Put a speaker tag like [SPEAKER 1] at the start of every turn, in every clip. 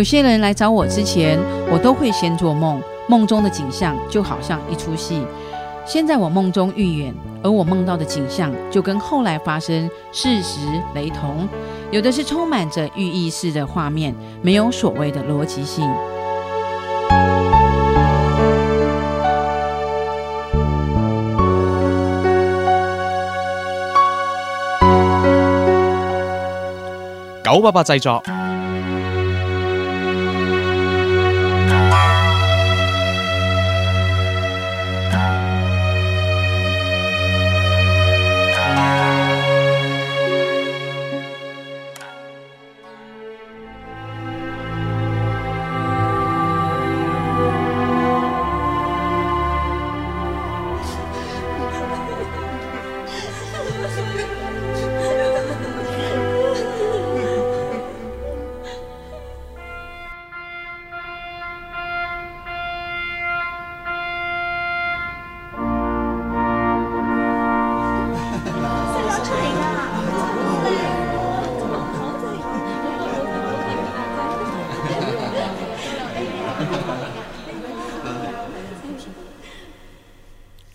[SPEAKER 1] 有些人来找我之前，我都会先做梦，梦中的景象就好像一出戏。先在我梦中预演，而我梦到的景象就跟后来发生事实雷同。有的是充满着寓意式的画面，没有所谓的逻辑性。
[SPEAKER 2] 九八八製作。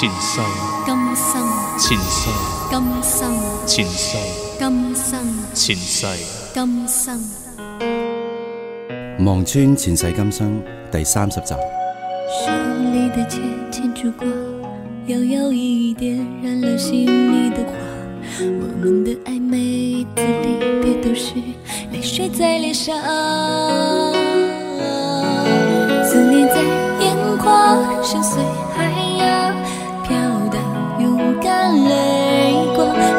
[SPEAKER 3] 前世，今生，
[SPEAKER 2] 前世，
[SPEAKER 4] 今生，
[SPEAKER 2] 前世，
[SPEAKER 4] 今生，
[SPEAKER 2] 前世，
[SPEAKER 4] 今生。
[SPEAKER 5] 望穿前世今生第三十集。
[SPEAKER 4] 手里的剑牵住光，摇摇一点燃了心里的花。我们的暧昧的离别都是泪水在脸上，思念在眼眶深邃